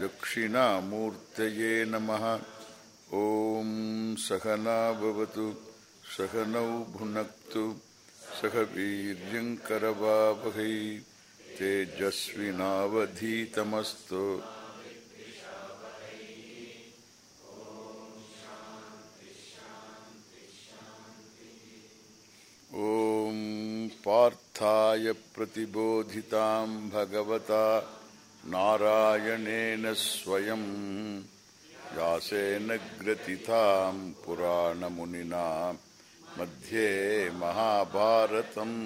दक्षिणामूर्तये नमः ॐ सहना भवतु सहनौ भुनक्तु सह वीर्यङ्करवावहै तेजस्विनावधीतमस्तु ॐ पार्थाय प्रतिबोधितां भगवता नारायणेन स्वयं व्यासेन ग्रथितां पुराणमुनिना मध्ये महाभारतम्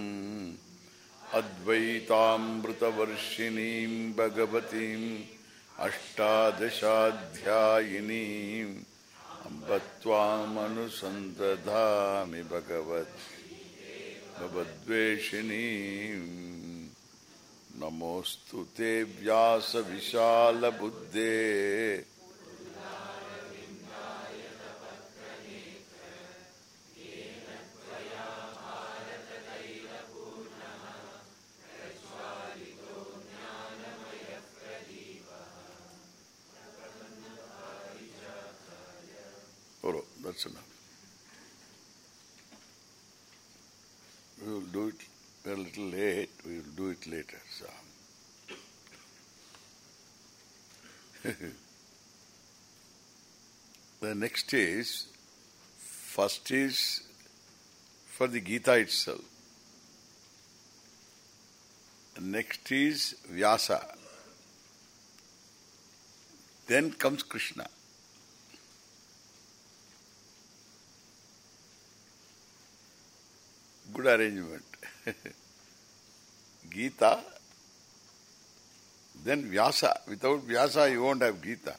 अद्वैतामृतवर्षिणीं भगवतीम् अष्टादशाध्यायिनीम् अम्ब त्वामनुसन्दधामि भगवत् भवद्वेषिणीम् नमोऽस्तु ते व्यासविशालबुद्धे Oh, that's enough. We will do it we're a little late, So. the next is, first is for the Gita itself. Next is Vyasa. Then comes Krishna. Good arrangement. Gita, then Vyasa. Without Vyasa you won't have Gita.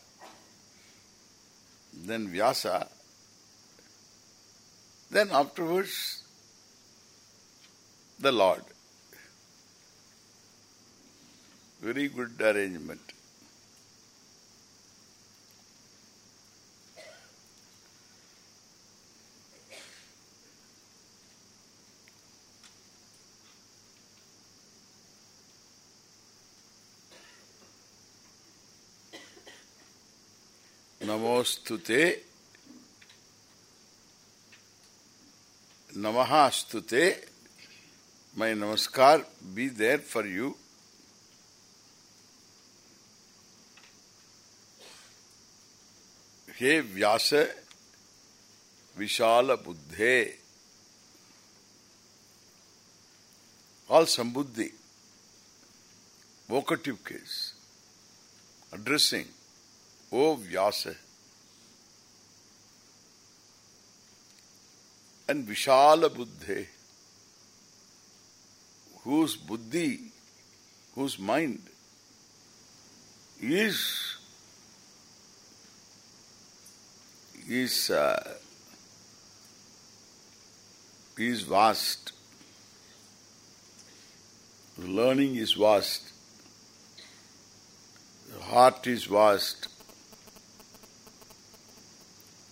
Then Vyasa, then afterwards the Lord. Very good arrangement. नमोस्तुते नमहास्तुते मै नमस्कार be there for you हे व्यास विशाल बुद्धे। All sambuddhi vocative case addressing O Vyasa है and Vishala Buddhe whose buddhi, whose mind is is uh, is vast. Learning is vast. The heart is vast.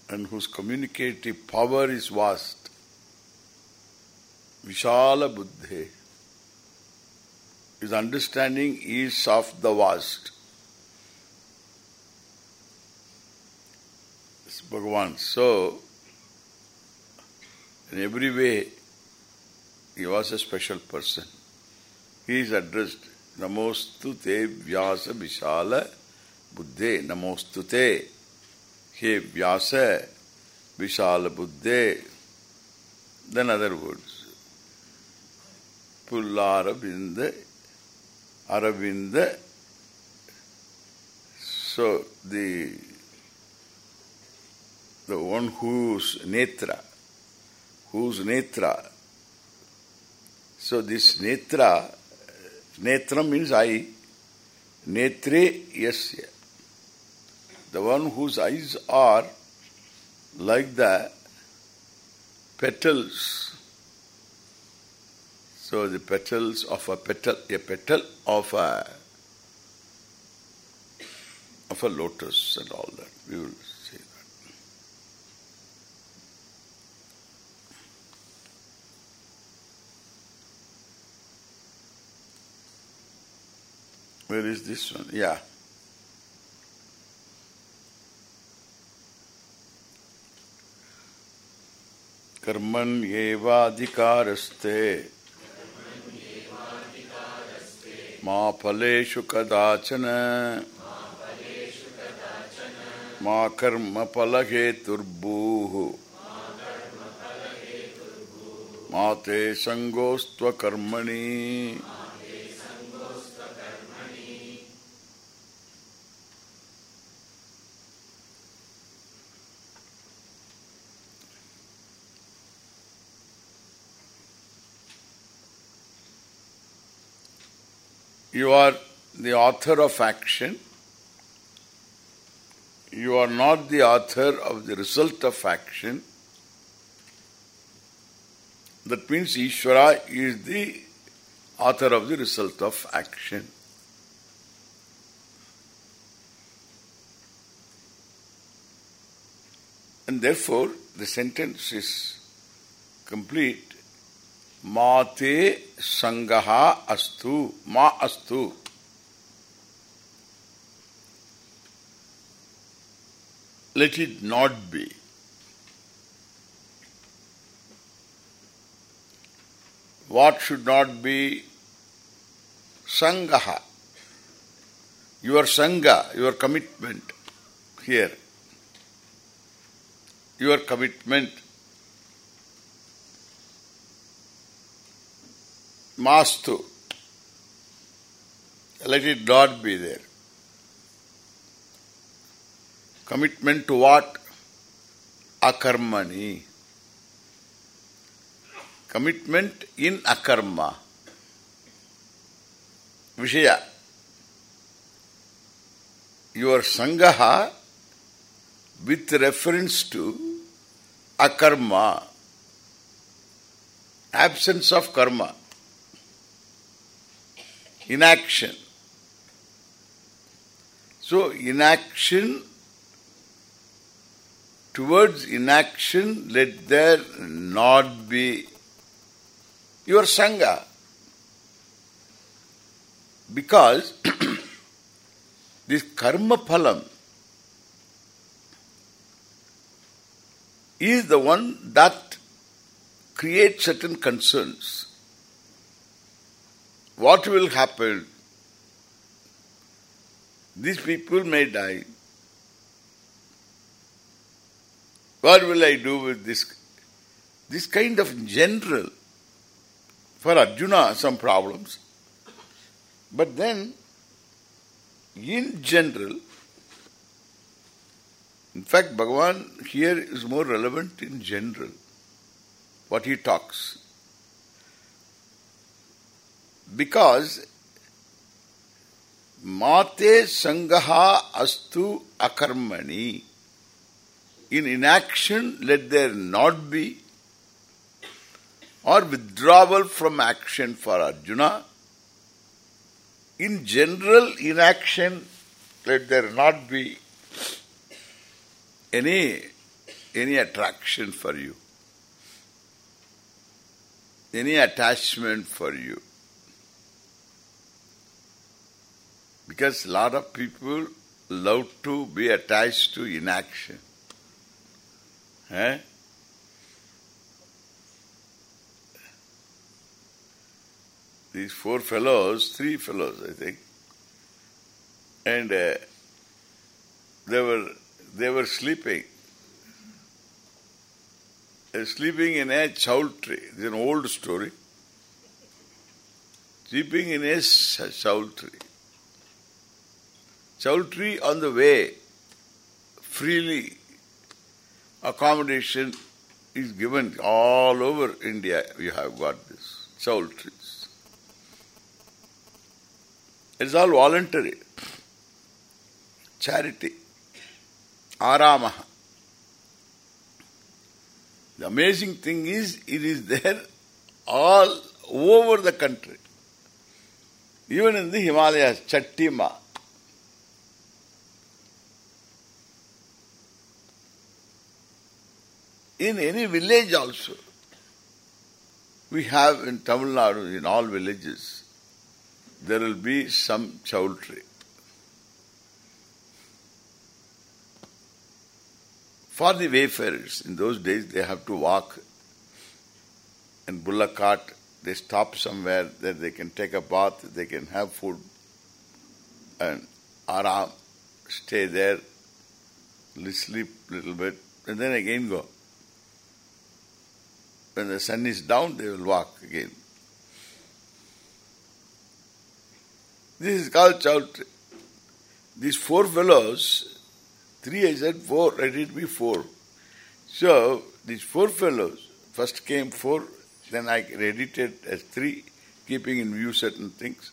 And whose communicative power is vast. Vishala Buddhe. His understanding is of the vast. It's Bhagavan. So, in every way, he was a special person. He is addressed, Namostu te vyasa vishala buddhe. Namostu te. He vyasa vishala buddhe. Then other words. Pullara Aravinda. So the the one whose netra, whose netra. So this netra, netra means eye, netre yasya. The one whose eyes are like the petals. So the petals of a petal, a petal of a of a lotus and all that. We will say that. Where is this one? Yeah. कर्मण मा फलेषु कदाचन। मा कर्म फलहेतुर्भूः। मा ते सङ्गोस्त्वकर्मणि You are the author of action. You are not the author of the result of action. That means Ishvara is the author of the result of action. And therefore, the sentence is complete. Mate sangaha astu. Ma astu. Let it not be. What should not be? Sangaha. Your sangha, your commitment here. Your commitment mastu. Let it not be there. Commitment to what? Akarmani. Commitment in akarma. Vishaya. Your sangaha with reference to akarma. Absence of karma inaction. So inaction, towards inaction let there not be your sangha. Because this karma phalam is the one that creates certain concerns what will happen? These people may die. What will I do with this? This kind of general, for Arjuna some problems, but then in general, in fact Bhagavan here is more relevant in general, what he talks because mate sangaha astu akarmani. In inaction let there not be or withdrawal from action for Arjuna. In general inaction let there not be any any attraction for you. Any attachment for you Because a lot of people love to be attached to inaction. Eh? These four fellows, three fellows I think, and uh, they were they were sleeping. Sleeping in a chowl tree. It's an old story. Sleeping in a chowl tree on the way, freely accommodation is given all over India. We have got this chowl trees. It's all voluntary. Charity. Aramaha. The amazing thing is, it is there all over the country. Even in the Himalayas, Chattima. In any village also. We have in Tamil Nadu, in all villages, there will be some tree. For the wayfarers, in those days they have to walk in bullock cart, they stop somewhere that they can take a bath, they can have food and aram, stay there, sleep a little bit, and then again go. When the sun is down, they will walk again. This is called Chautri. These four fellows, three I said four, let it be four. So, these four fellows, first came four, then I edited as three, keeping in view certain things.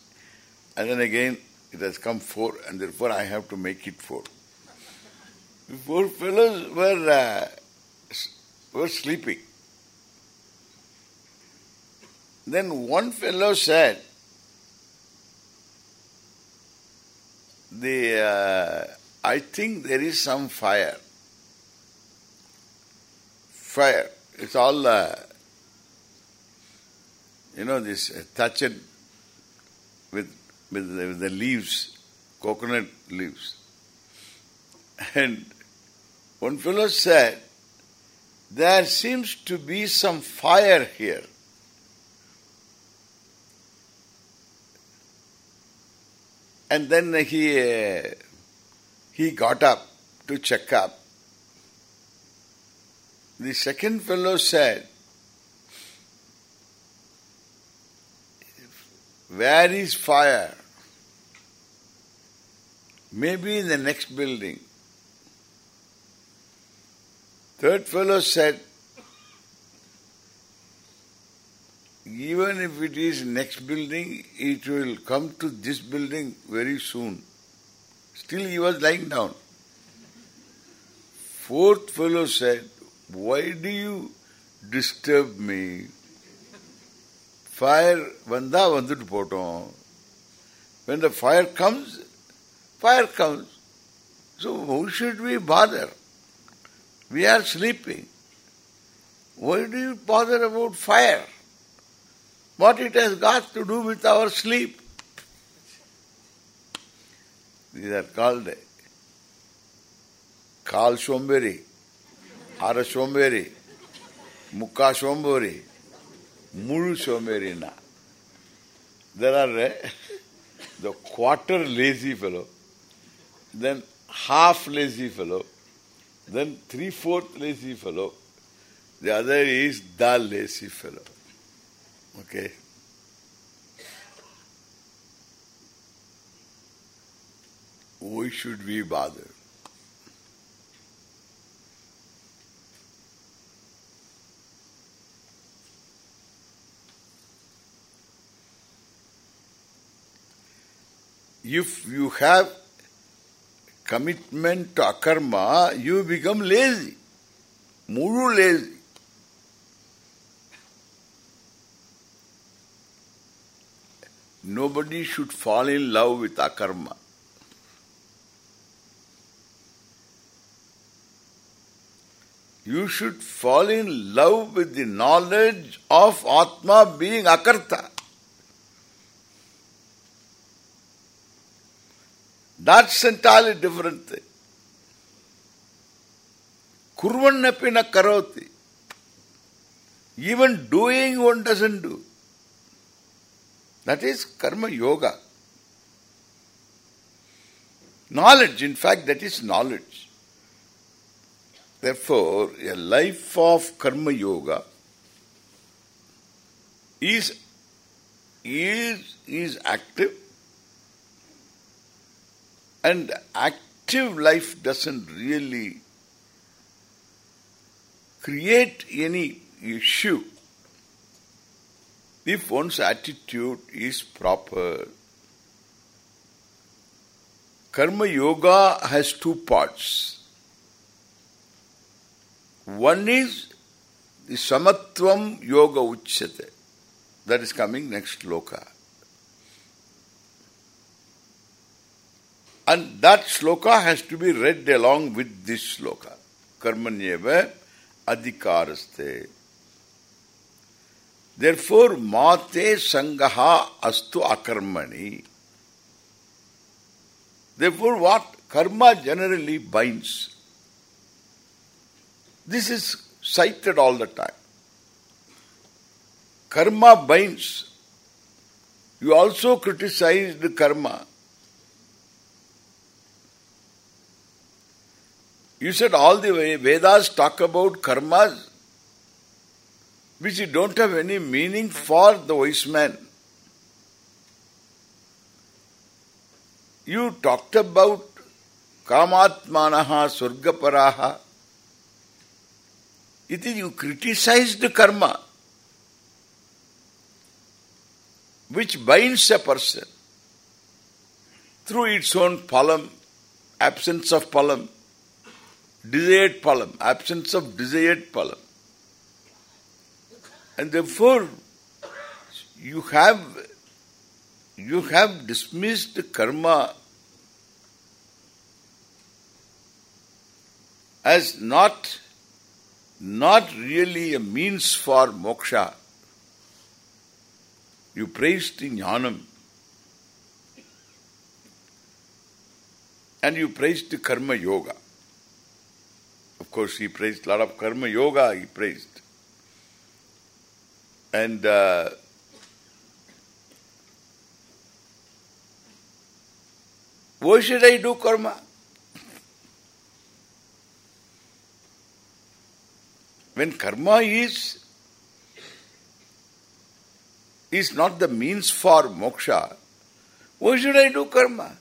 And then again, it has come four, and therefore I have to make it four. The four fellows were, uh, were sleeping. Then one fellow said, the uh, I think there is some fire. Fire. It's all, uh, you know, this uh, thatched with, with, the, with the leaves, coconut leaves. And one fellow said, there seems to be some fire here. And then he uh, he got up to check up. The second fellow said, Where is fire? Maybe in the next building. Third fellow said, even if it is next building, it will come to this building very soon. Still he was lying down. Fourth fellow said, why do you disturb me? Fire, vanda vanduttu potom. When the fire comes, fire comes. So who should we bother? We are sleeping. Why do you bother about fire? What it has got to do with our sleep? These are called Kal Shomberi, Ara Shomberi, Mukha Shomberi, Mulu Shomberi na. There are uh, the quarter lazy fellow, then half lazy fellow, then three-fourth lazy fellow, the other is the lazy fellow. Okay. Why should we bother? If you have commitment to akarma, you become lazy. Muru lazy. Nobody should fall in love with akarma. You should fall in love with the knowledge of Atma being akarta. That's entirely different thing. Kurvannapi na karoti. Even doing one doesn't do. That is karma yoga. Knowledge, in fact, that is knowledge. Therefore, a life of karma yoga is is is active and active life doesn't really create any issue if one's attitude is proper. Karma yoga has two parts. One is the samatvam yoga uchyate. That is coming next sloka. And that sloka has to be read along with this sloka. Karmanyeva adhikaraste. Therefore, mate sangaha astu akarmani. Therefore, what? Karma generally binds. This is cited all the time. Karma binds. You also criticized karma. You said all the way Vedas talk about karmas which don't have any meaning for the wise man. You talked about kamatmanaha swargaparaha. It is you criticized karma which binds a person through its own palam, absence of palam, desired palam, absence of desired palam. And therefore, you have you have dismissed karma as not not really a means for moksha. You praised the jnanam. And you praised the karma yoga. Of course, he praised a lot of karma yoga, he praised. And uh, why should I do karma? When karma is is not the means for moksha, why should I do karma?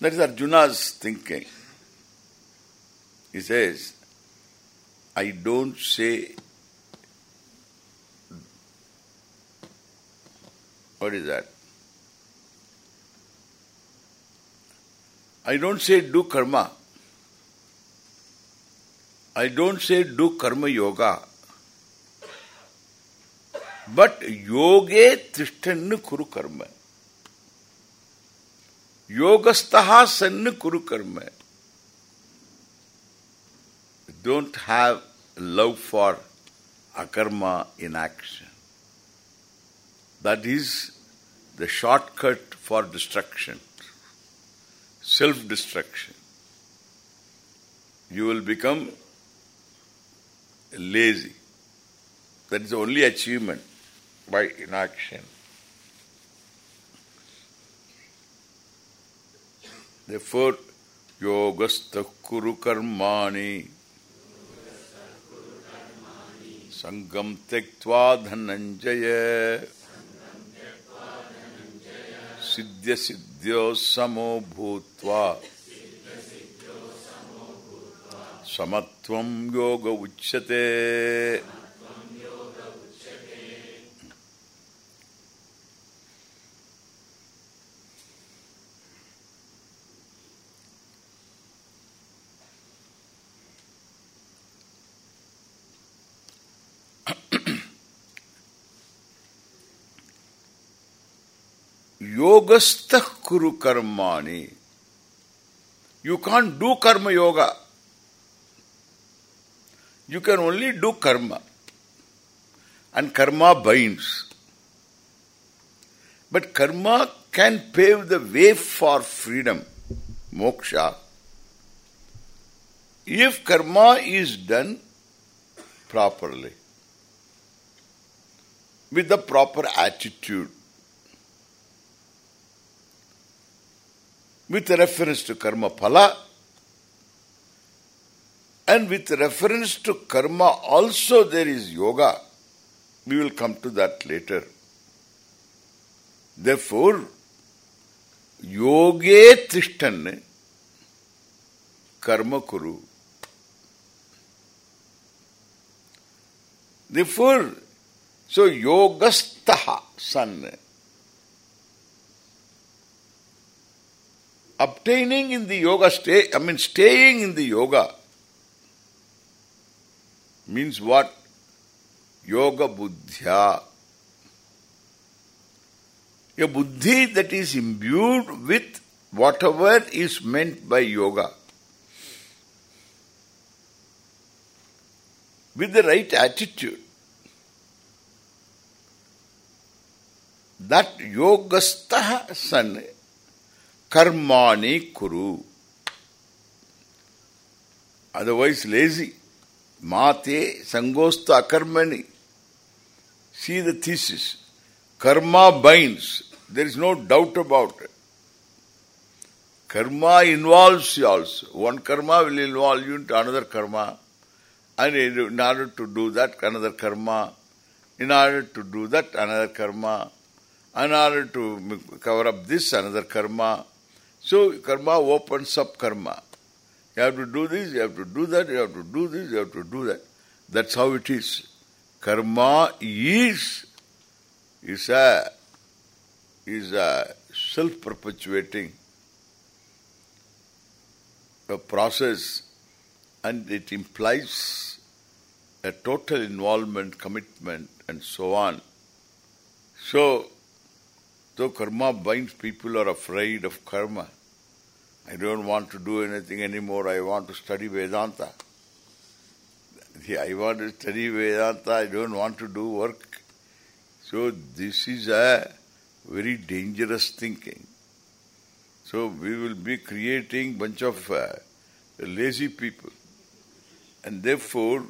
That is Arjuna's thinking. He says, I don't say What is that? I don't say do karma. I don't say do karma yoga. But yoge tishtannu kuru karma. Yogastaha sannu kuru karma. Don't have love for akarma in action. That is the shortcut for destruction, self-destruction. You will become lazy. That is the only achievement by inaction. Therefore, yogastha kuru karmani sangam tyaktva dhananjaya सिद्ध सिद्ध्यो समो भूत्वा समत्वं योग उच्यते Yogastha kuru karmani. You can't do karma yoga. You can only do karma. And karma binds. But karma can pave the way for freedom, moksha. If karma is done properly, with the proper attitude, with reference to karma phala and with reference to karma also there is yoga. We will come to that later. Therefore, yoge tishtan karma kuru. Therefore, so yogastaha son obtaining in the yoga, stay, I mean staying in the yoga, means what? Yoga buddhya. A buddhi that is imbued with whatever is meant by yoga. With the right attitude. That yogastha san karmani kuru. Otherwise lazy. Mate sangosta akarmani. See the thesis. Karma binds. There is no doubt about it. Karma involves you also. One karma will involve you into another karma. And in order to do that, another karma. In order to do that, another karma. In order to cover up this, another karma. So karma opens up karma. You have to do this, you have to do that, you have to do this, you have to do that. That's how it is. Karma is is a is a self-perpetuating a process and it implies a total involvement, commitment and so on. So, though karma binds, people are afraid of karma. I don't want to do anything anymore, I want to study Vedanta. I want to study Vedanta, I don't want to do work. So this is a very dangerous thinking. So we will be creating bunch of uh, lazy people. And therefore,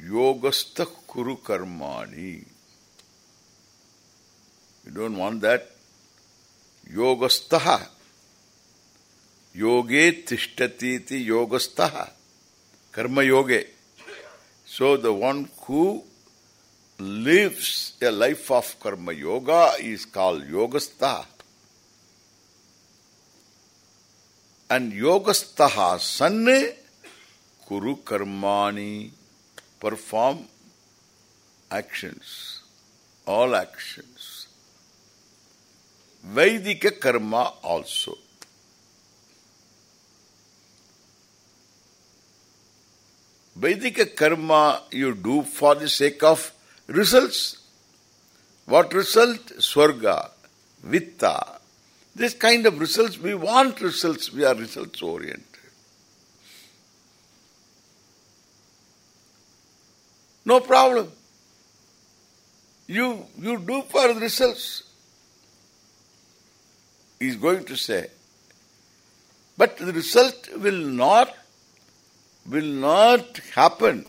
yogastha kuru karmani. You don't want that. Yogastaha. Yoge tishtati iti yogastaha. Karma yoge. So the one who lives a life of karma yoga is called yogastha. And yogastaha sanne kuru karmani perform actions, all actions. Vaidika karma also. Vaidika karma you do for the sake of results. What result? Swarga, Vitta. This kind of results, we want results, we are results oriented. No problem. You you do for results. Is going to say. But the result will not will not happen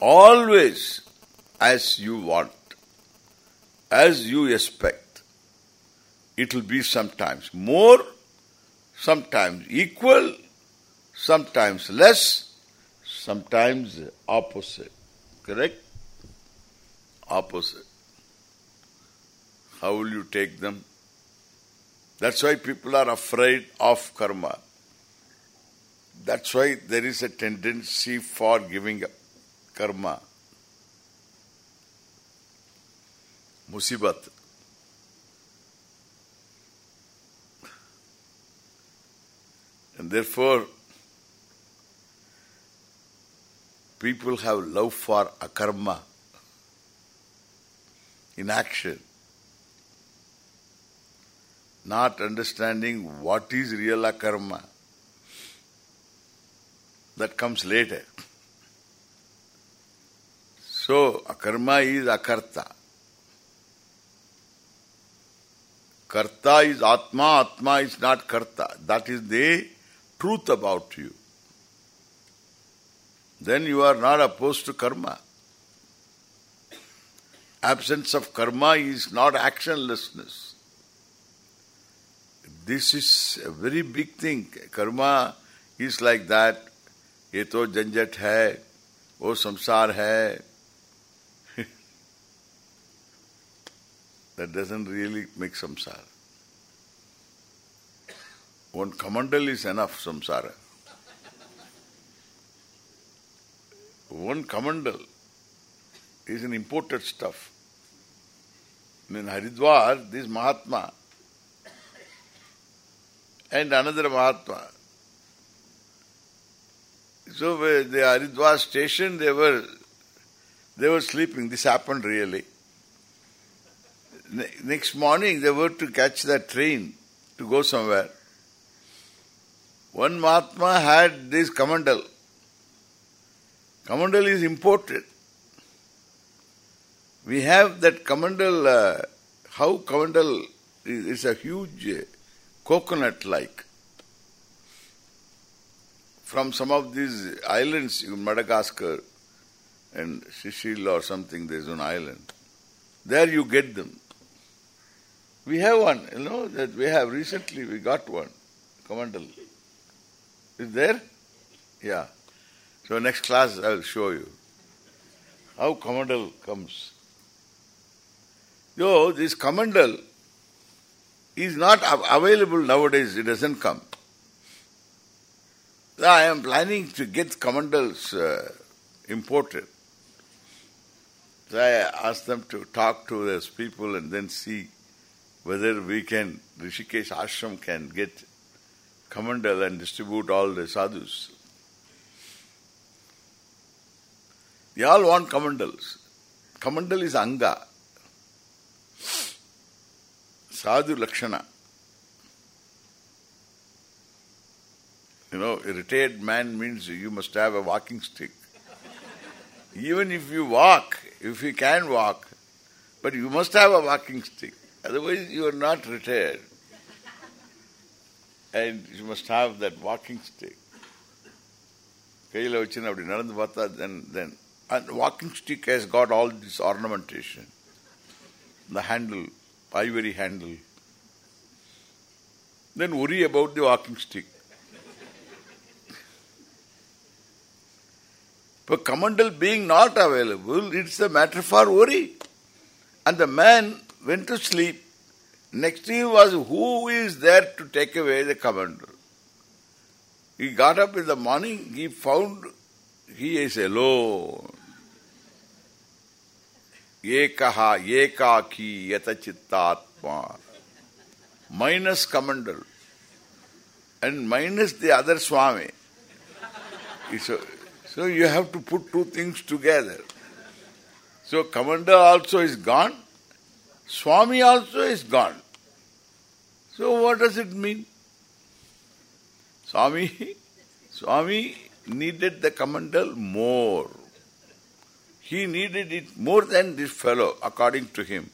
always as you want, as you expect. It will be sometimes more, sometimes equal, sometimes less, sometimes opposite. Correct? Opposite. How will you take them? That's why people are afraid of karma. That's why there is a tendency for giving up karma. Musibat. And therefore, people have love for akarma in action, not understanding what is real akarma. That comes later. So, akarma is akarta. Karta is Atma, Atma is not Karta. That is the truth about you. Then you are not opposed to karma. Absence of karma is not actionlessness. This is a very big thing. Karma is like that. ये तो झंझट है वो संसार है that doesn't really make samsar. One Kamandal is enough samsara. One Kamandal is an imported stuff. In Haridwar, this Mahatma, and another Mahatma, So the Haridwar station, they were they were sleeping. This happened really. Ne- next morning, they were to catch that train to go somewhere. One Mahatma had this Kamandal. Kamandal is imported. We have that Kamandal, uh, how Kamandal is, is a huge coconut-like. From some of these islands, in Madagascar and Sicily or something, there is an island. There you get them. We have one, you know, that we have recently, we got one, Kamandal. Is there? Yeah. So next class I will show you how Kamandal comes. Though this Kamandal is not available nowadays, it doesn't come. So I am planning to get Kamandals uh, imported. So I asked them to talk to those people and then see whether we can, Rishikesh Ashram can get Kamandal and distribute all the sadhus. They all want Kamandals. Kamandal is Anga Sadhu Lakshana. You know, a retired man means you must have a walking stick. Even if you walk, if you can walk, but you must have a walking stick. Otherwise you are not retired. And you must have that walking stick. கையில் வச்சுன்னு அப்படி நடந்து பார்த்தா then then and walking stick has got all this ornamentation. The handle, ivory handle. Then worry about the walking stick. But Kamandal being not available, it's a matter for worry. And the man went to sleep. Next thing was who is there to take away the Kamandal? He got up in the morning, he found he is alone. Ekaha, ekaki, yatachittatma. Minus Kamandal. And minus the other Swami. So, so you have to put two things together. So Kamandal also is gone, Swami also is gone. So what does it mean? Swami, Swami needed the Kamandal more. He needed it more than this fellow, according to him.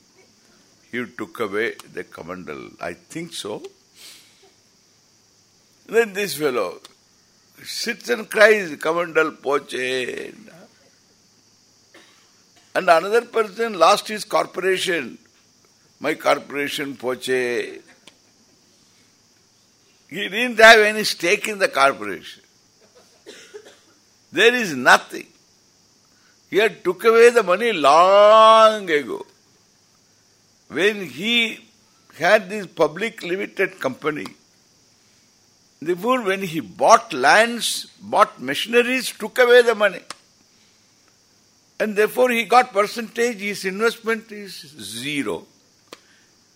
He took away the Kamandal. I think so. Then this fellow sits and cries, Kamandal poche. And another person lost his corporation. My corporation poche. He didn't have any stake in the corporation. There is nothing. He had took away the money long ago. When he had this public limited company, therefore when he bought lands, bought machineries, took away the money. And therefore he got percentage, his investment is zero.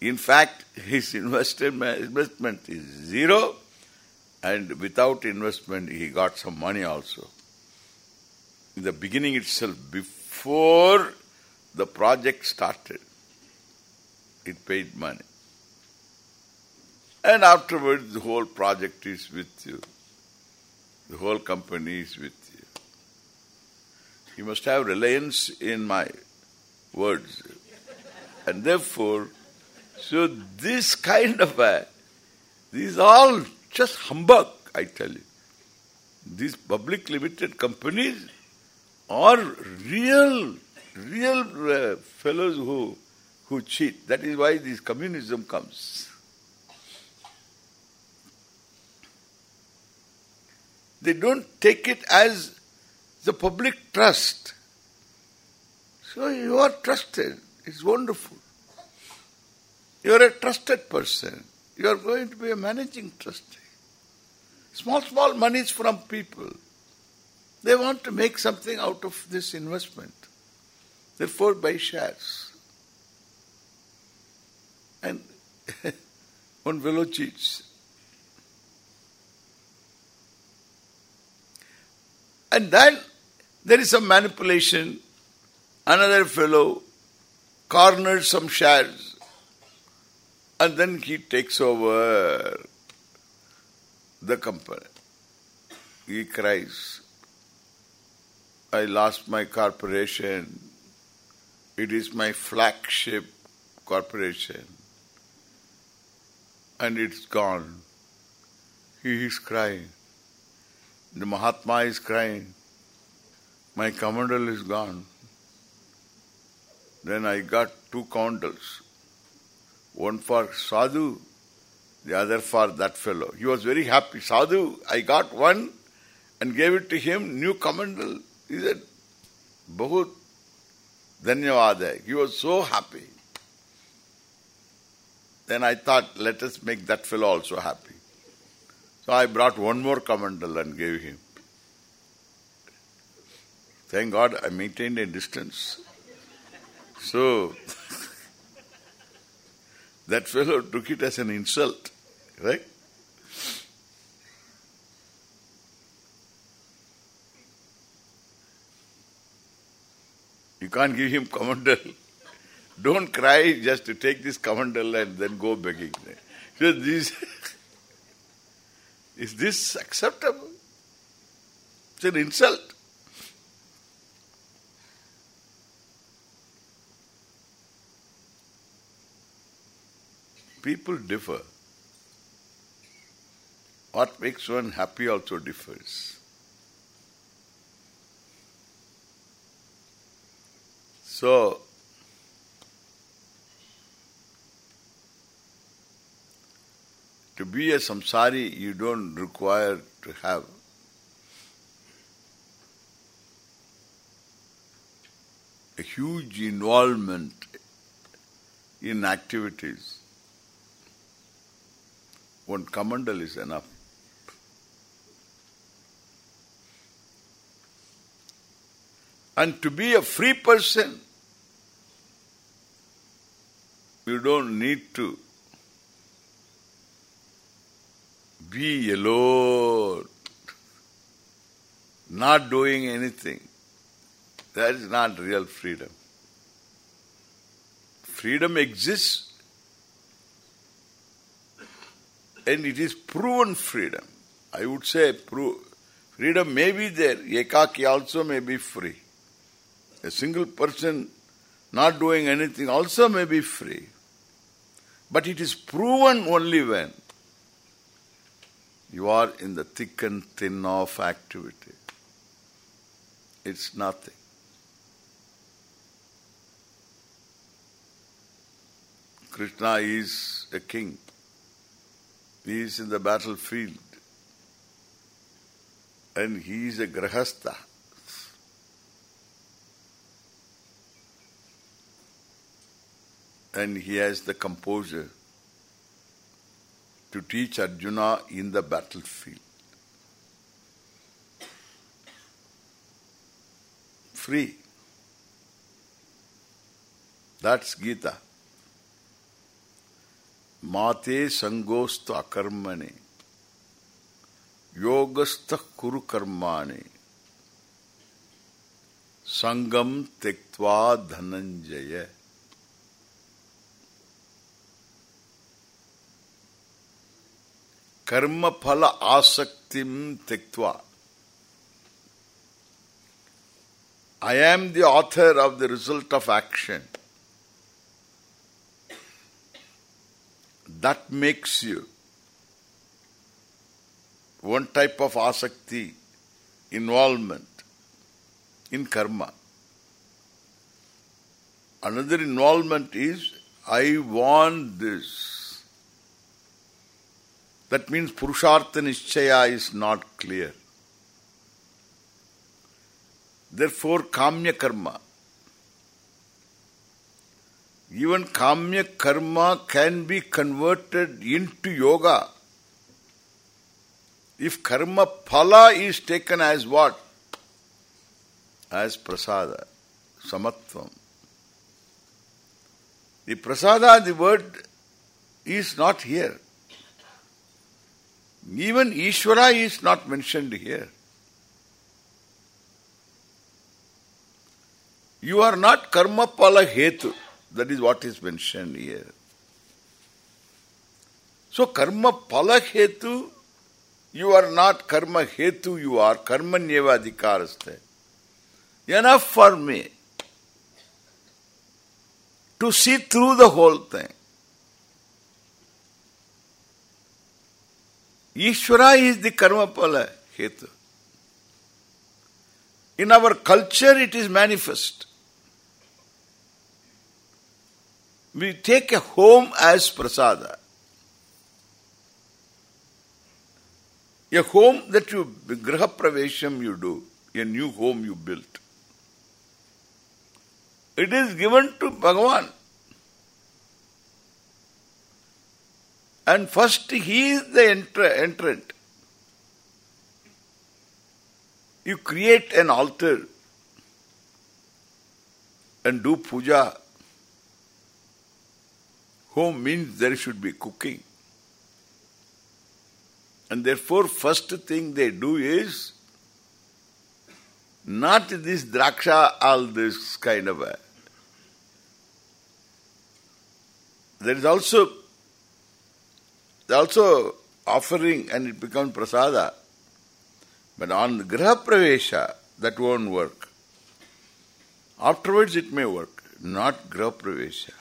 In fact, his investment investment is zero and without investment he got some money also. In the beginning itself, before the project started, it paid money. And afterwards the whole project is with you. The whole company is with you. You must have reliance in my words. And therefore, so this kind of a, these all just humbug, I tell you. These public limited companies are real, real uh, fellows who who cheat. That is why this communism comes. They don't take it as the public trust. So you are trusted. It's wonderful. You are a trusted person. You are going to be a managing trustee. Small, small monies from people. They want to make something out of this investment. Therefore buy shares. And one fellow cheats. And then there is some manipulation. Another fellow corners some shares. And then he takes over the company. He cries, I lost my corporation. It is my flagship corporation. And it's gone. He is crying. The Mahatma is crying. My Kamandal is gone. Then I got two counters. One for Sadhu, the other for that fellow. He was very happy. Sadhu, I got one and gave it to him, new Kamandal. He said, Bahut Dhanyavada. He was so happy. Then I thought, let us make that fellow also happy. So I brought one more Kamandal and gave him. Thank God I maintained a distance. So, that fellow took it as an insult, right? You can't give him Kamandal. Don't cry just to take this Kamandal and then go begging. So this, is this acceptable? It's an insult. People differ. What makes one happy also differs. So, to be a samsari, you don't require to have a huge involvement in activities. One kamandal is enough. And to be a free person, you don't need to be alone, not doing anything. That is not real freedom. Freedom exists and it is proven freedom. I would say freedom may be there. Ekaki also may be free. A single person not doing anything also may be free. But it is proven only when you are in the thick and thin of activity. It's nothing. Krishna is a king. He is in the battlefield. And he is a grahastha. And he has the composure to teach Arjuna in the battlefield. Free. That's Gita. Mate sangostu akarmane yogastha kuru karmane sangam tyaktva dhananjaya karma asaktim tyaktva I am the author of the result of action. That makes you one type of asakti, involvement in karma. Another involvement is, I want this. That means Purushartha Nischaya is not clear. Therefore, Kamya Karma. Even Kamya Karma can be converted into yoga. If Karma Phala is taken as what? As Prasada, Samatvam. The Prasada, the word is not here. Even Ishwara is not mentioned here. You are not karma pala hetu. That is what is mentioned here. So karma pala hetu, you are not karma hetu, you are karma nyeva. Enough for me to see through the whole thing. Ishvara is the karma pala hetu. In our culture it is manifest. We take a home as prasada. A home that you, graha pravesham you do, a new home you built. It is given to Bhagavan. And first he is the entrant. You create an altar and do puja. Home means there should be cooking. And therefore first thing they do is not this draksha, all this kind of a. There is also also offering and it becomes prasada. But on graha pravesha, that won't work. Afterwards it may work, not graha pravesha.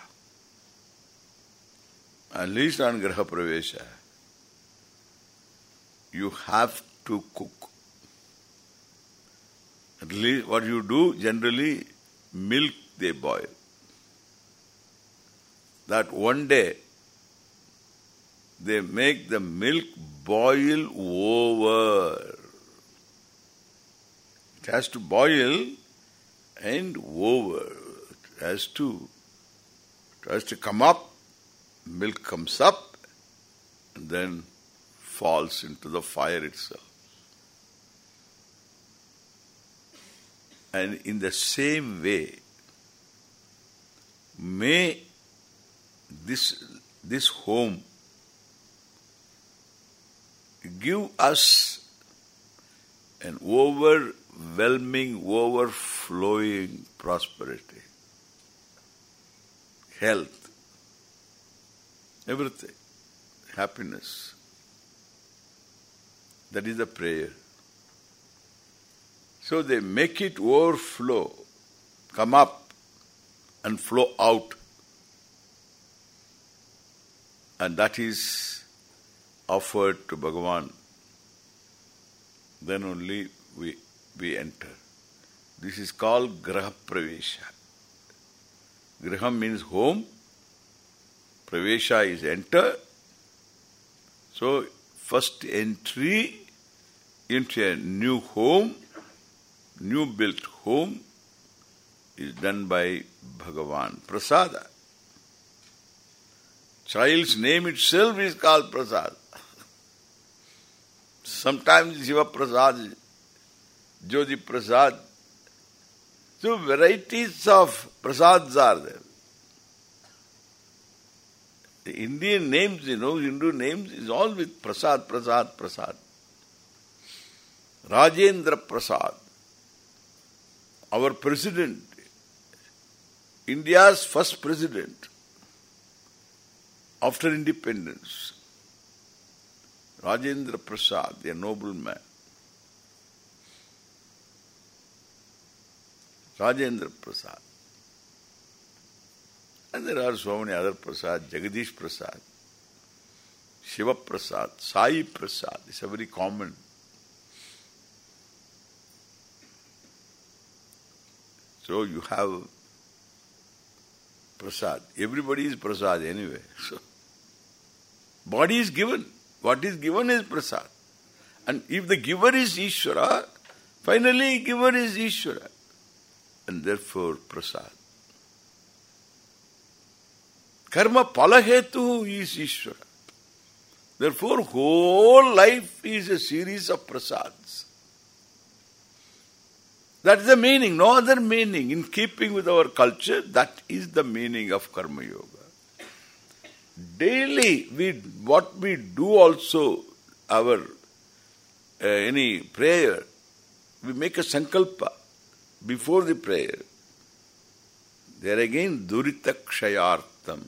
At least on graha pravesha, you have to cook. At least what you do, generally, milk they boil. That one day, they make the milk boil over. It has to boil and over. It has to, it has to come up, milk comes up, and then falls into the fire itself. And in the same way, may this this home give us an overwhelming, overflowing prosperity, health, everything, happiness. That is the prayer. So they make it overflow, come up and flow out. And that is offered to Bhagavan. Then only we we enter. This is called Graha Pravesha. Graham means home. Pravesha is enter. So first entry into a new home, new built home is done by Bhagavan. Prasada. Child's name itself is called Prasad. Sometimes Shiva Prasad, Jyoti Prasad. So varieties of prasads are there. The Indian names, you know, Hindu names is all with Prasad, Prasad, Prasad. Rajendra Prasad, our president, India's first president after independence, Rajendra Prasad, a noble man. Rajendra Prasad. And there are so many other Prasad, Jagadish Prasad, Shiva Prasad, Sai Prasad. It's a very common. So you have Prasad. Everybody is Prasad anyway. So body is given. What is given is Prasad. And if the giver is Ishvara, finally giver is Ishvara. And therefore Prasad. Karma palahetu is Ishvara. Therefore whole life is a series of prasads. That is the meaning, no other meaning. In keeping with our culture, that is the meaning of Karma Yoga. Daily, we what we do also, our uh, any prayer, we make a sankalpa before the prayer. There again, durita kshayartam.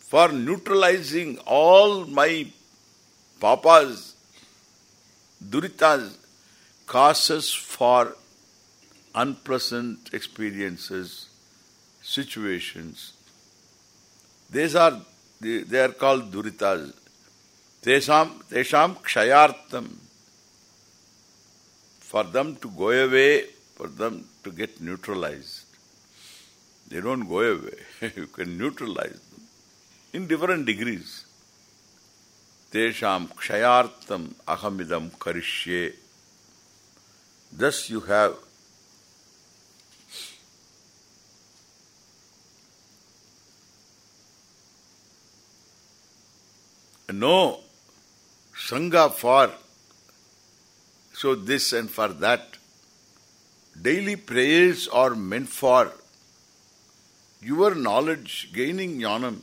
For neutralizing all my papas, duritas, causes for unpleasant experiences, situations. These are, they are called duritas. Tesham, tesham kshayartam. For them to go away, for them to get neutralized. They don't go away. you can neutralize them in different degrees. Tesham kshayartam ahamidam karishye. Thus you have no sangha for so this and for that. Daily prayers are meant for your knowledge, gaining jnanam,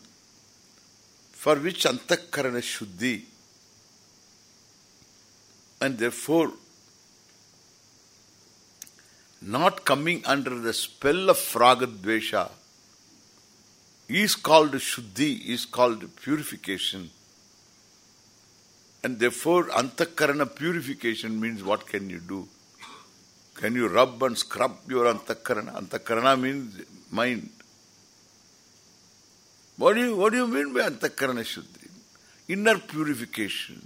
for which antakarana shuddhi. And therefore, not coming under the spell of ragadvesha is called shuddhi, is called purification. And therefore, antakarana purification means what can you do? Can you rub and scrub your antakarana? Antakarana means mind. What do you what do you mean by antakarana shuddhi? Inner purification.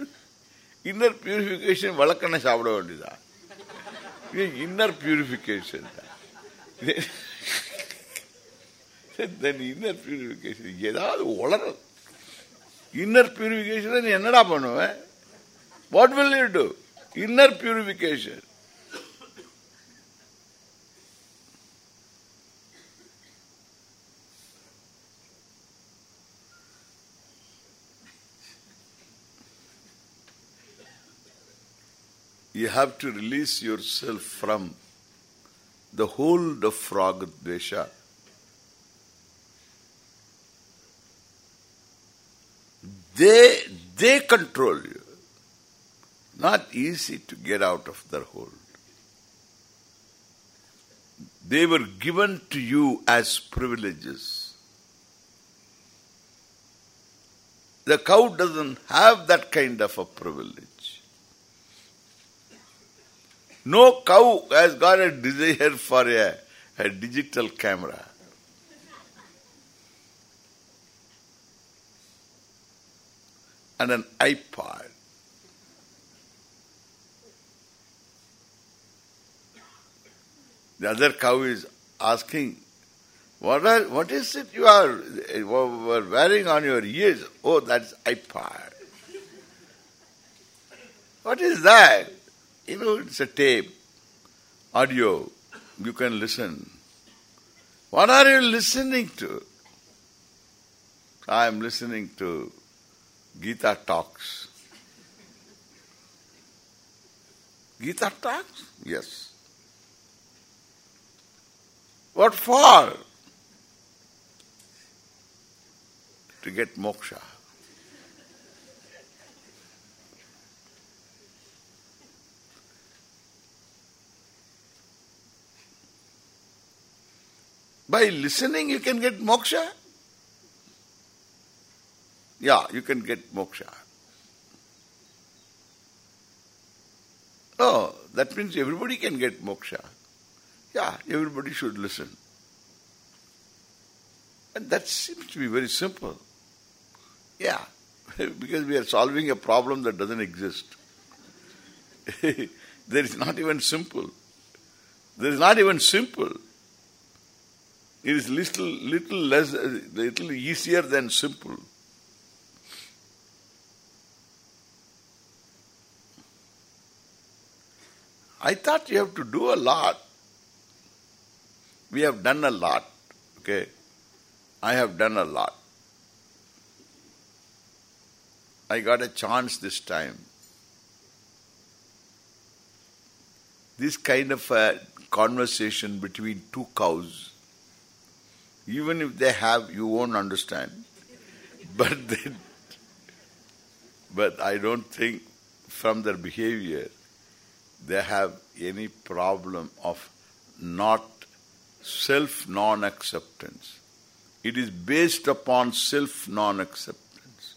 Inner purification வழக்கண்ண சாப்பிட வேண்டியதா inner purification then inner purification ஏதாவது உளறல் inner purification. நீ என்னடா பண்ணுவேன் what will you do inner purification you have to release yourself from the hold of Ragadvesha. They, they control you. Not easy to get out of their hold. They were given to you as privileges. The cow doesn't have that kind of a privilege. No cow has got a desire for a, a digital camera. And an iPod. The other cow is asking, what are what is it you are eh, wearing on your ears? Oh, that's iPod. What is that? You know, it's a tape, audio. You can listen. What are you listening to? I am listening to Gita talks. Gita talks? Yes. What for? To get moksha. By listening you can get moksha? Yeah, you can get moksha. No, that means everybody can get moksha. Yeah, everybody should listen. And that seems to be very simple. Yeah, because we are solving a problem that doesn't exist. there is not even simple. There is not even simple. It is little, little less, little easier than simple. I thought you have to do a lot. We have done a lot. Okay? I have done a lot. I got a chance this time. This kind of a conversation between two cows, even if they have, you won't understand. But then, but I don't think from their behavior they have any problem of not self non-acceptance. It is based upon self non-acceptance.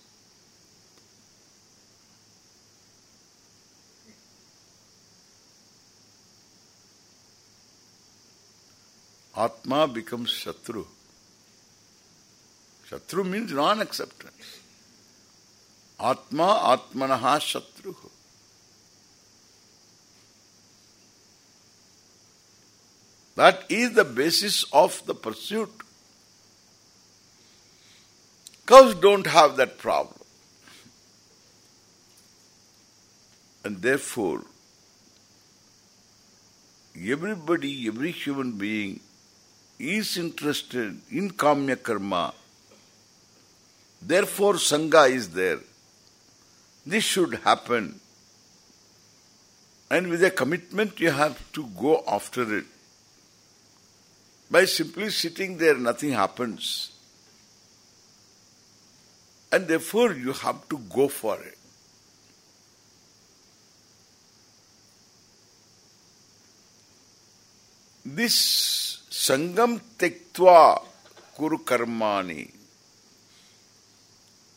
Atma becomes Shatru. Shatru means non-acceptance. Atma Atmanaha Shatru. That is the basis of the pursuit. Cows don't have that problem. And therefore, everybody, every human being is interested in kamya karma. Therefore, sangha is there. This should happen. And with a commitment, you have to go after it. By simply sitting there, nothing happens. And therefore, you have to go for it. This Sangam Tyaktva Kuru Karmani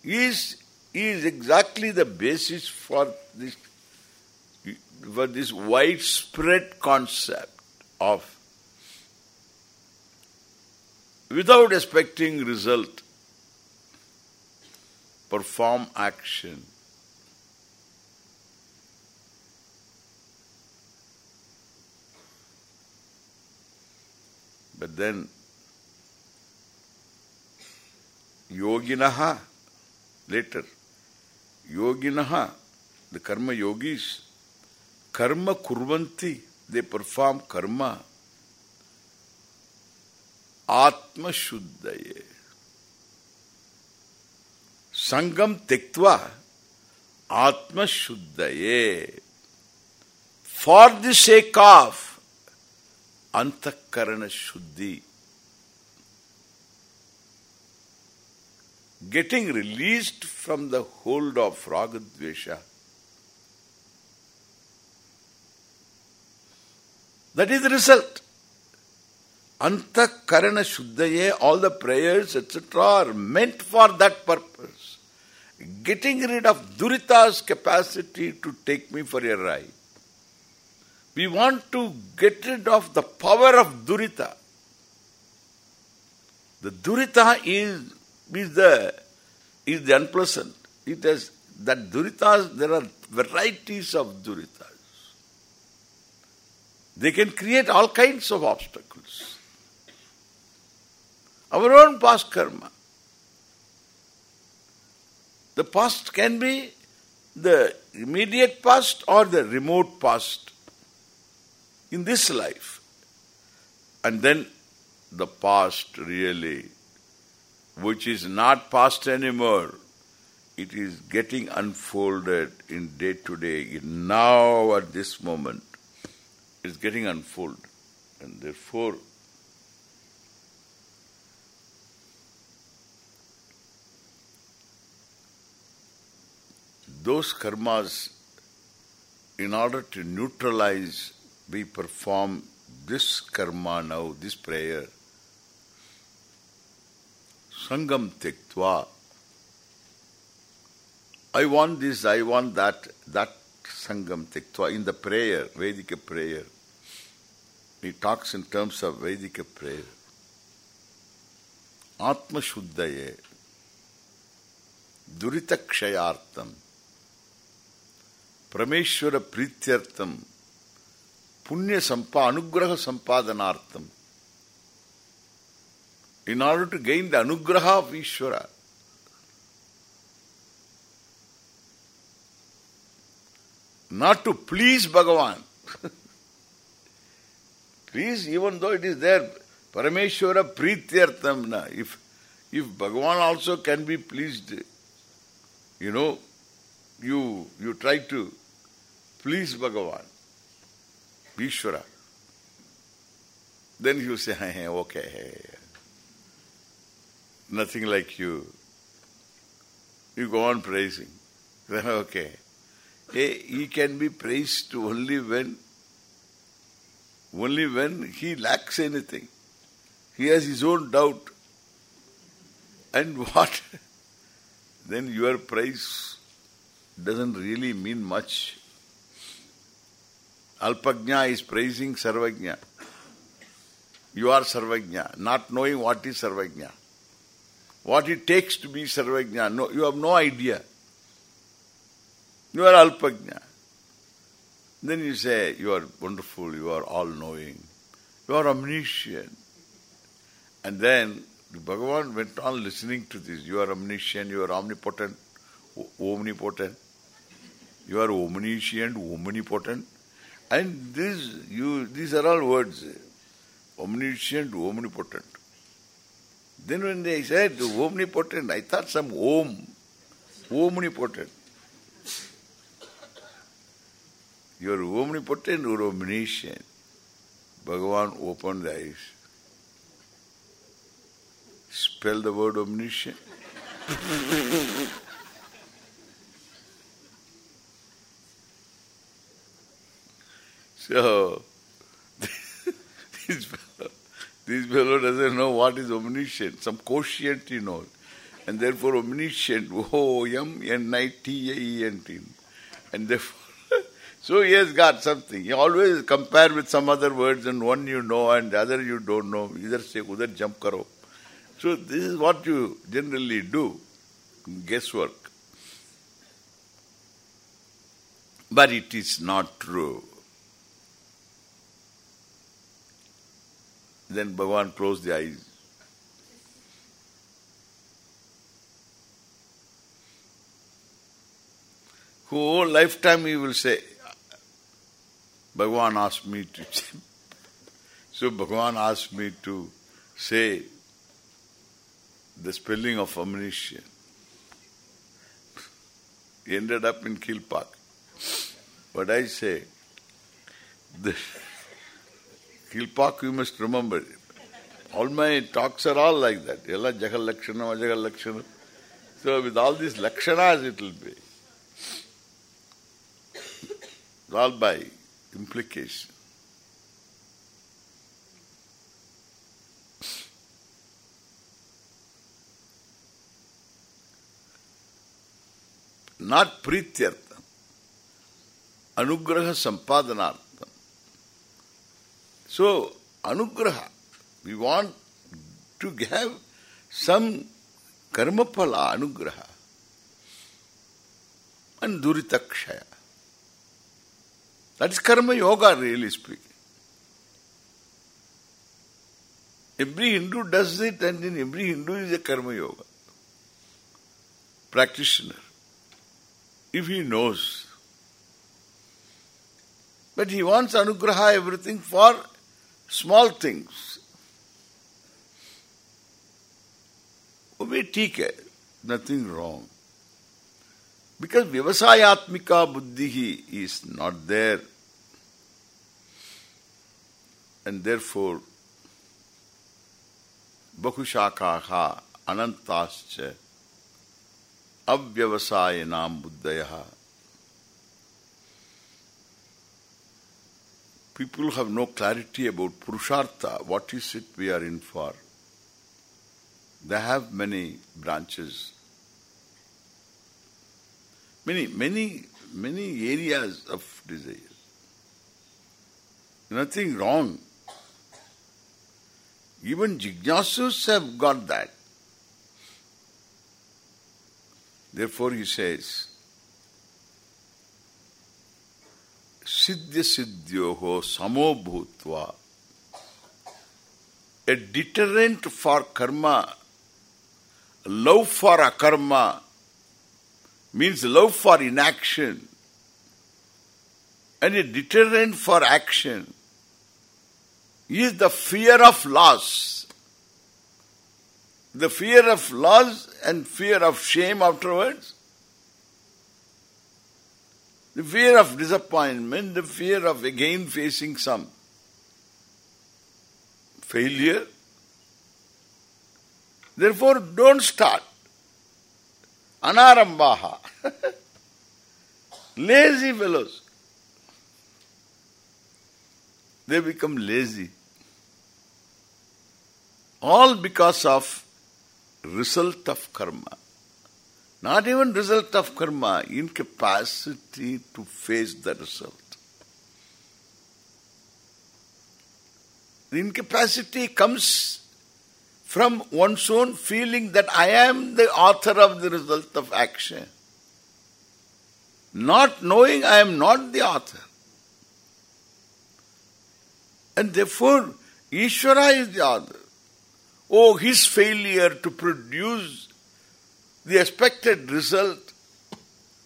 is, is exactly the basis for this, for this widespread concept of without expecting result perform action. But then yoginaha later yoginaha the karma yogis karma kurvanti they perform karma sangam tyaktva atma shuddhaye for the sake of antakarana shuddhi. Getting released from the hold of ragadvesha. That is the result. Antakarana shuddhaye, all the prayers, etc. are meant for that purpose. Getting rid of durita's capacity to take me for a ride. We want to get rid of the power of durita. The durita is is the is the unpleasant. It has that duritas there are varieties of duritas. They can create all kinds of obstacles. Our own past karma. The past can be the immediate past or the remote past in this life. And then the past really, which is not past anymore, it is getting unfolded in day to day, in now at this moment, it's getting unfolded. And therefore, those karmas, in order to neutralize we perform this karma now, this prayer, Sangam Tyaktva. I want this, I want that, that Sangam Tyaktva. In the prayer, Vedika prayer, he talks in terms of Vedika prayer. Atma Shuddhaye, Durita Parameshwara Prityartam, punya sampa, anugraha sampadanartham. In order to gain the anugraha of Ishvara, not to please Bhagavan. please, even though it is there, Parameshwara Prityartham. Na. If, if Bhagavan also can be pleased, you know, you, you try to please Bhagavan. Ishvara. Then you say, hey, okay, hey. nothing like you. You go on praising. Then okay. Hey, he can be praised only when only when he lacks anything. He has his own doubt. And what? then your praise doesn't really mean much. Alpagnya is praising Sarvagnya. You are Sarvagnya, not knowing what is Sarvagnya. What it takes to be Sarvagnya, no, you have no idea. You are Alpagnya. Then you say, you are wonderful, you are all-knowing, you are omniscient. And then Bhagavan went on listening to this. You are omniscient, you are omnipotent, omnipotent. You are omniscient, omnipotent. And this, you, these are all words. Omniscient, omnipotent. Then when they said omnipotent, I thought some om, omnipotent. You are omnipotent or omniscient. Bhagavan opened the eyes. Spell the word omniscient. so, this fellow, this fellow doesn't know what is omniscient. Some quotient he knows. And therefore omniscient, oh, O-M-N-I-T-A-E-N-T. And therefore, so he has got something. You always compare with some other words and one you know and the other you don't know. Either say, udhar jump karo. So this is what you generally do, guesswork. But it is not true. Then Bhagavan closed the eyes. Whole lifetime he will say, Bhagavan asked me to So Bhagavan asked me to say the spelling of omniscient. He ended up in Kilpak. But I say, the Kilpak you must remember. All my talks are all like that. Yalla Jagal Lakshana, Vajagal Lakshana. So with all these Lakshanas it will be. All by implication. not prityartham, anugraha sampadanartham. So, anugraha, we want to have some karmapala anugraha and duritakshaya. That is karma yoga really speaking. Every Hindu does it and in every Hindu is a karma yoga practitioner if he knows. But he wants anugraha everything for small things. Obey ठीक nothing wrong. Because vyavasayatmika buddhi is not there. And therefore, bahushakaha anantascha avyavasayinam buddhaya. People have no clarity about Purushartha, what is it we are in for. They have many branches. Many, many, many areas of desire. Nothing wrong. Even jignasus have got that. Therefore he says, Siddhya Siddhyoho Samo Bhutva A deterrent for karma, love for akarma, means love for inaction, and a deterrent for action is the fear of loss. The fear of loss and fear of shame afterwards. The fear of disappointment, the fear of again facing some failure. Therefore, don't start. Anarambaha. Lazy fellows. they become lazy. All because of result of karma. Not even result of karma, incapacity to face the result. The incapacity comes from one's own feeling that I am the author of the result of action. Not knowing I am not the author. And therefore, Ishvara is the author. Oh, his failure to produce the expected result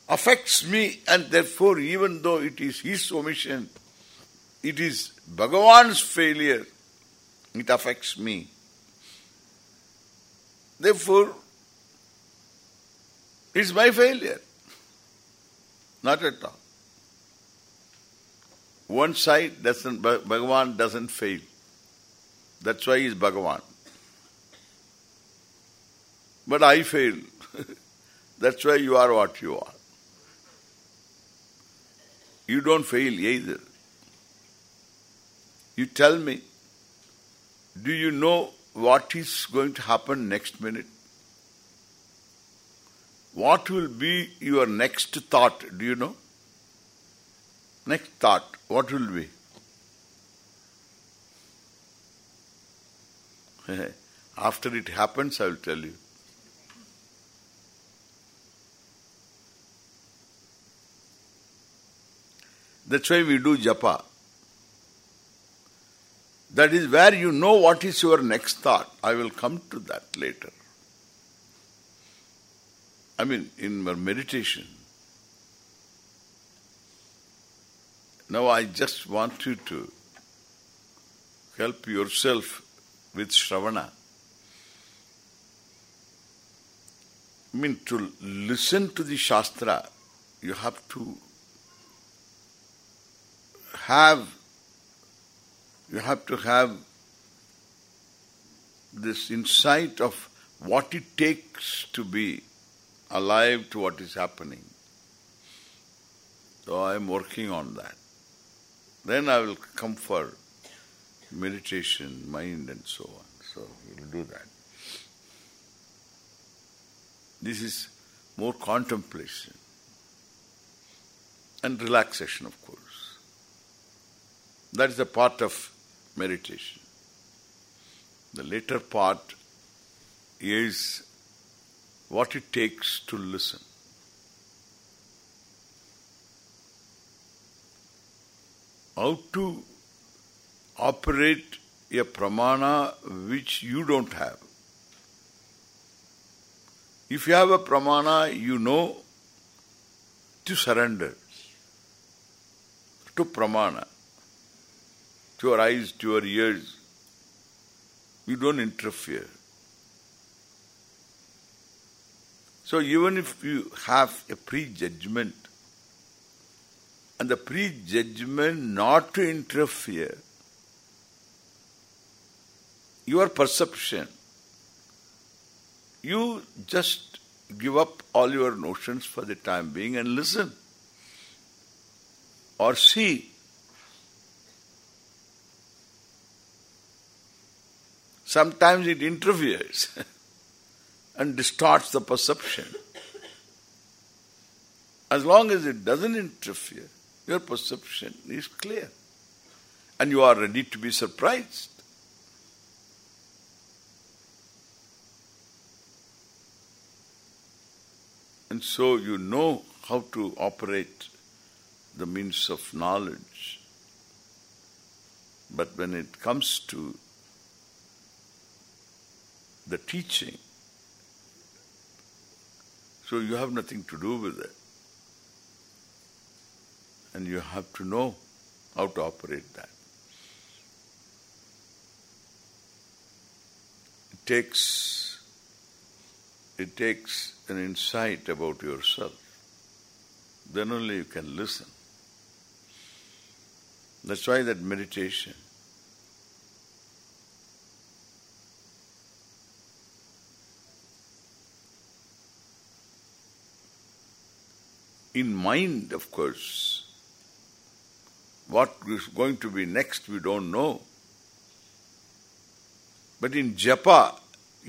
affects me and therefore even though it is his omission, it is Bhagavan's failure, it affects me. Therefore, it's my failure. Not at all. One side doesn't, Bhagavan doesn't fail. That's why he's Bhagavan. But I fail. That's why you are what you are. You don't fail either. You tell me, do you know what is going to happen next minute? What will be your next thought? Do you know? Next thought, what will be? After it happens, I will tell you. That's why we do japa. That is where you know what is your next thought. I will come to that later. I mean, in your meditation. Now I just want you to help yourself with Shravana. I mean, to listen to the Shastra, you have to have you have to have this insight of what it takes to be alive to what is happening. So I am working on that. Then I will come for meditation, mind and so on. So we will do that. This is more contemplation and relaxation, of course. That is a part of meditation. The later part is what it takes to listen. How to operate a pramana which you don't have. If you have a pramana, you know to surrender to pramana to your eyes, to your ears. You don't interfere. So even if you have a prejudgment, and the prejudgment not to interfere, your perception, you just give up all your notions for the time being and listen or see Sometimes it interferes and distorts the perception. As long as it doesn't interfere, your perception is clear. And you are ready to be surprised. And so you know how to operate the means of knowledge. But when it comes to the teaching. So you have nothing to do with it. And you have to know how to operate that. It takes it takes an insight about yourself. Then only you can listen. That's why that meditation in mind, of course, What is going to be next, we don't know. But in japa,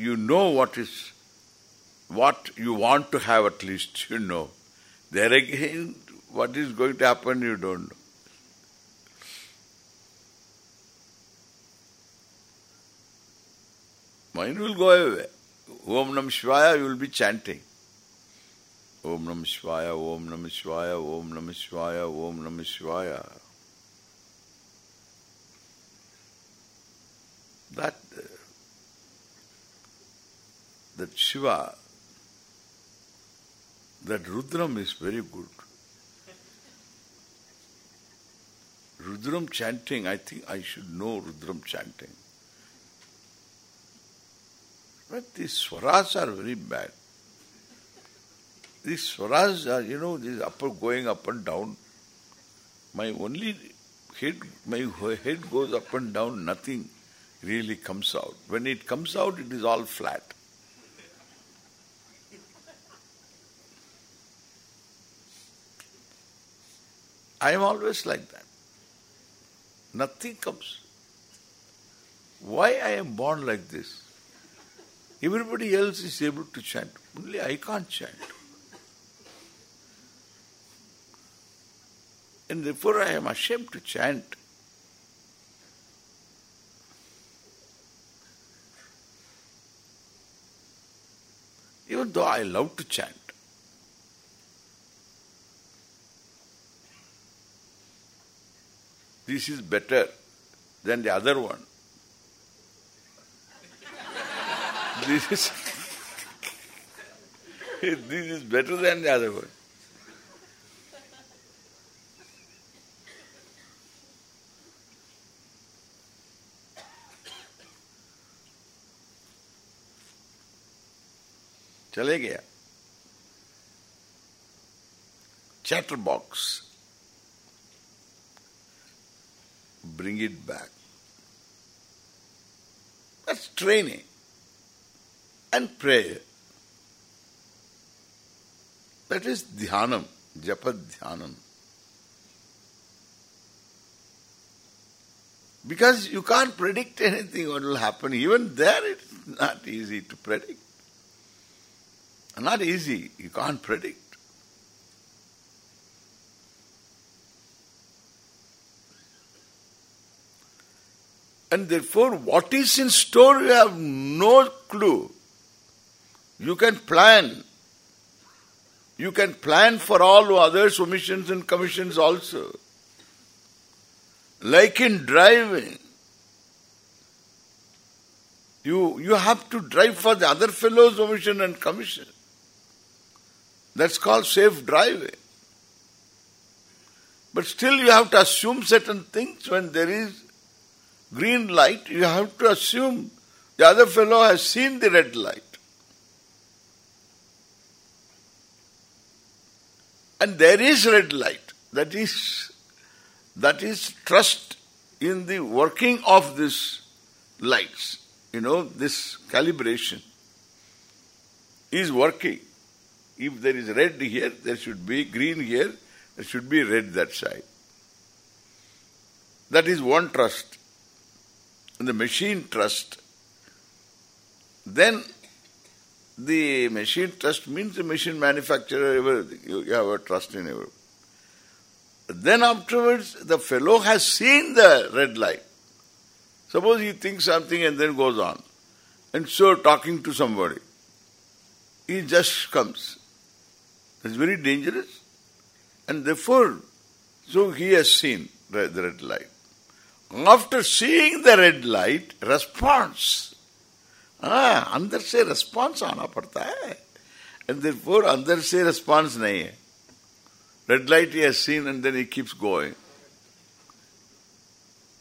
you know what is, what you want to have at least, you know. There again, what is going to happen, you don't know. Mind will go away. Om Nam Shivaya, you will be chanting. Om Nam Shivaya, Om Nam Shivaya, Om Nam Shivaya, Om Nam Shivaya. That, uh, that Shiva, that Rudram is very good. Rudram chanting, I think I should know Rudram chanting. But these swaras are very bad. These swaras are, you know, this upper going up and down. My only head, my head goes up and down, nothing really comes out. When it comes out, it is all flat. I am always like that. Nothing comes. Why I am born like this? Everybody else is able to chant. Only I can't chant. And therefore I am ashamed to chant. Even though I love to chant. This is better than the other one. this is this is better than the other one. चले गया chatterbox bring it back that's training and prayer that is dhyanam japa dhyanam because you can't predict anything what will happen even there it's not easy to predict not easy. You can't predict. And therefore, what is in store, you have no clue. You can plan. You can plan for all others, omissions and commissions also. Like in driving. You, you have to drive for the other fellow's omission and commission. That's called safe driving. But still you have to assume certain things when there is green light, you have to assume the other fellow has seen the red light. And there is red light. That is that is trust in the working of these lights. You know, this calibration is working. If there is red here, there should be green here, there should be red that side. That is one trust. And the machine trust. Then the machine trust means the machine manufacturer, you have a trust in everything. Then afterwards, the fellow has seen the red light. Suppose he thinks something and then goes on. And so talking to somebody. He just comes. That's very dangerous. And therefore, so he has seen the, the red light. After seeing the red light, response. Ah, अंदर से response आना पड़ता है. And therefore, अंदर से response नहीं है. Red light he has seen and then he keeps going.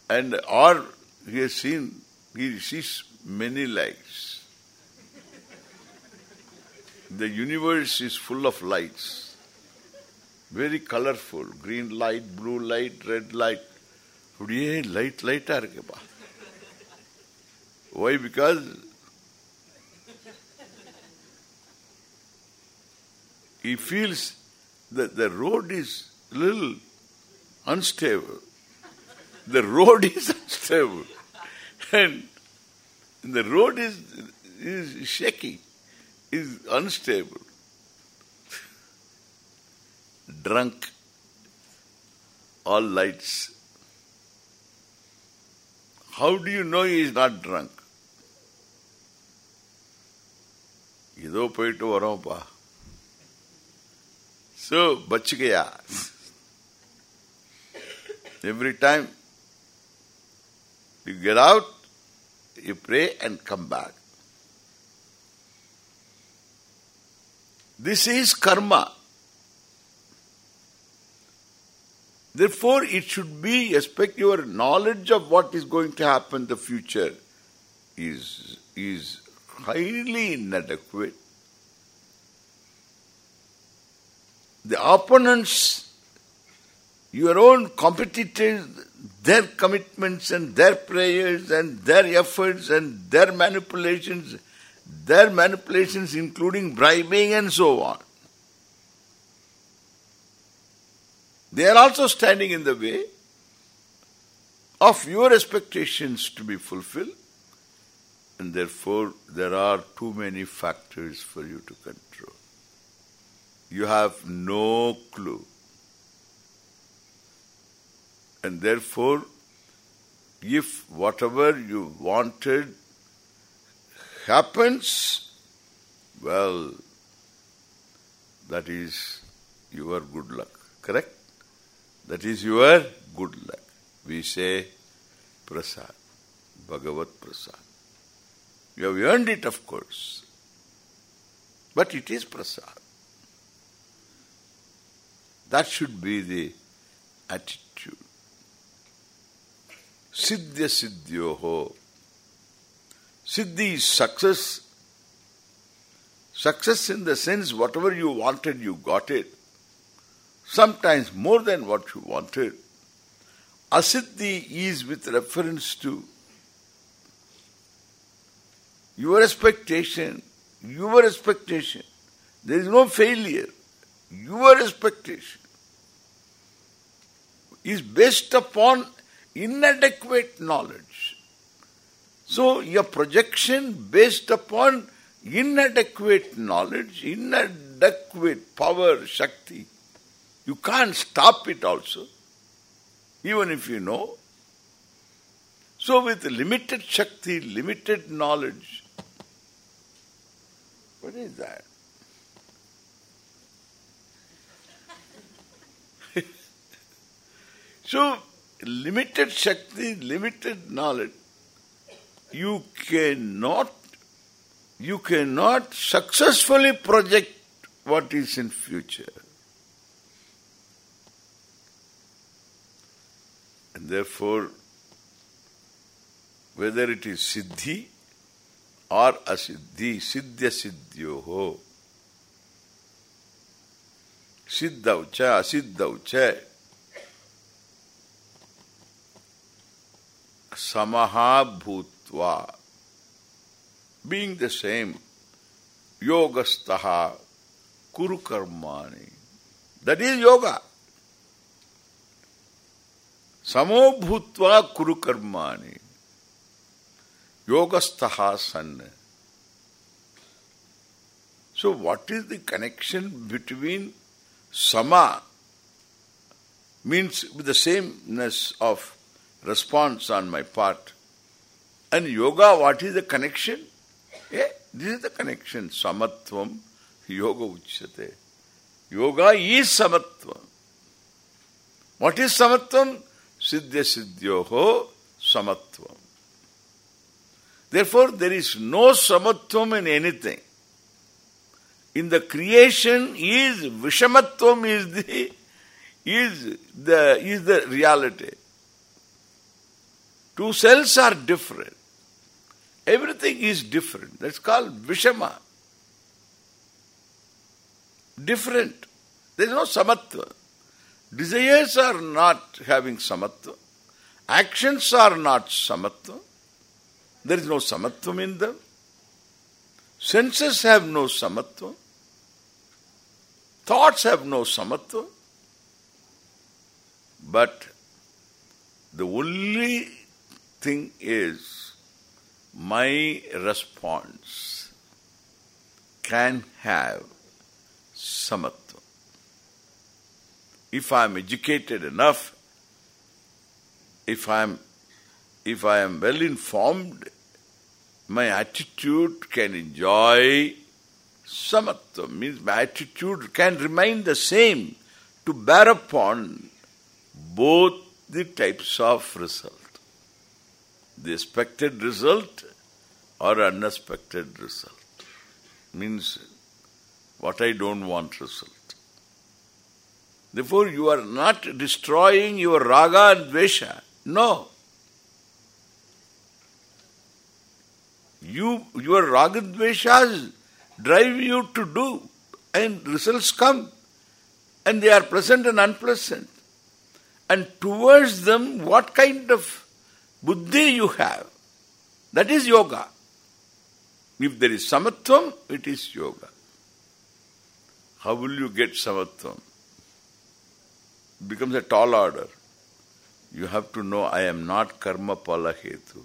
And or he has seen, he sees many lights. The universe is full of lights. Very colorful. Green light, blue light, red light. Light, light, light. Why? Because he feels that the road is little unstable. The road is unstable. And the road is is shaky is unstable. Drunk, all lights. How do you know he is not drunk? ஏதோ போயிட்டு வரோம்ப்பா So, பச்சுக்கையா Every time you get out, you pray and come back. This is karma. Therefore, it should be, expect your knowledge of what is going to happen in the future is, is highly inadequate. The opponents, your own competitors, their commitments and their prayers and their efforts and their manipulations, their manipulations including bribing and so on. They are also standing in the way of your expectations to be fulfilled and therefore there are too many factors for you to control. You have no clue. And therefore, if whatever you wanted happens, well, that is your good luck. Correct? That is your good luck. We say prasad, Bhagavat prasad. You have earned it, of course. But it is prasad. That should be the attitude. Siddhya siddhyoho. Siddhi is success. Success in the sense whatever you wanted, you got it. Sometimes more than what you wanted. Asiddhi is with reference to your expectation, your expectation. There is no failure. Your expectation is based upon inadequate knowledge. So your projection based upon inadequate knowledge, inadequate power, Shakti, you can't stop it also, even if you know. So with limited Shakti, limited knowledge, what is that? so, limited Shakti, limited knowledge, you cannot, you cannot successfully project what is in future. And therefore, whether it is siddhi or asiddhi, siddhya siddhyoho, siddhau cha, asiddhau cha, samaha being the same, yogastaha, kuru karmani. That is yoga. Samo bhutva kuru karmani. Yogastaha san. So what is the connection between sama means with the sameness of response on my part and yoga what is the connection? Eh? This is the connection. Samatvam yoga uchyate. Yoga is samatvam. What is samatvam? Siddhya siddhyoho samatvam. Therefore, there is no samatvam in anything. In the creation is vishamatvam is the is the is the reality. Two cells are different. Everything is different. That's called vishama. Different. There is no samatva. Desires are not having samatva. Actions are not samatva. There is no samatvam in them. Senses have no samatva. Thoughts have no samatva. But The only thing is my response can have samatva. If I am educated enough, if I am if I am well informed, my attitude can enjoy samatva, means my attitude can remain the same to bear upon both the types of result. The expected result or unexpected result. Means what I don't want result. Therefore you are not destroying your raga and dvesha. No. You your raga dveshas drive you to do and results come and they are pleasant and unpleasant. And towards them what kind of buddhi you have. That is yoga. If there is samatvam, it is yoga. How will you get samatvam? It becomes a tall order. You have to know I am not karma phala hetu.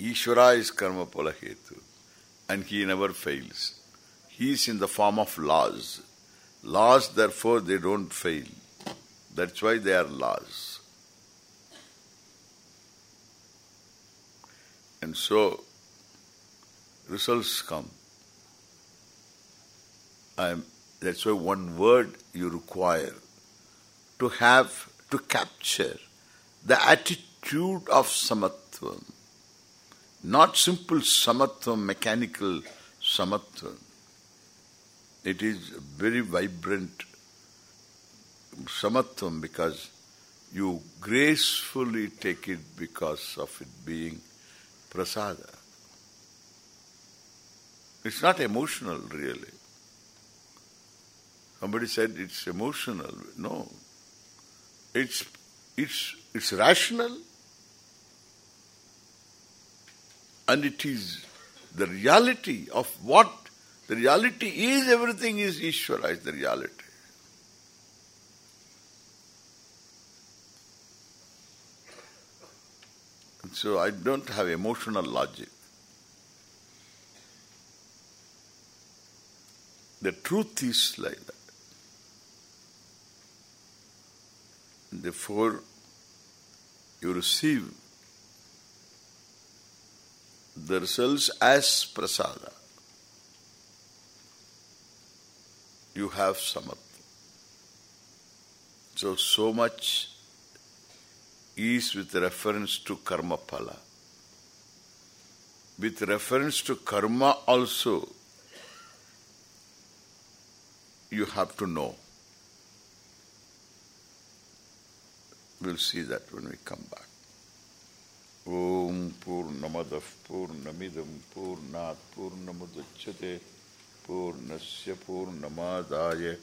Ishvara is karma phala hetu and he never fails. He is in the form of laws. Laws, therefore, they don't fail. That's why they are laws. And so, results come. I'm, that's why one word you require to have, to capture the attitude of samatvam. Not simple samatvam, mechanical samatvam. It is very vibrant samatvam because you gracefully take it because of it being prasada. It's not emotional really. Somebody said it's emotional. No. It's it's it's rational and it is the reality of what the reality is everything is Ishvara is the reality. So I don't have emotional logic. The truth is like that. Therefore, you receive the results as prasada. You have samatva. So, so much is with reference to karma phala. With reference to karma also, you have to know. We'll see that when we come back. Om Purnamadav Purnamidam Purnat Purnamudachyate Purnasya Purnamadaya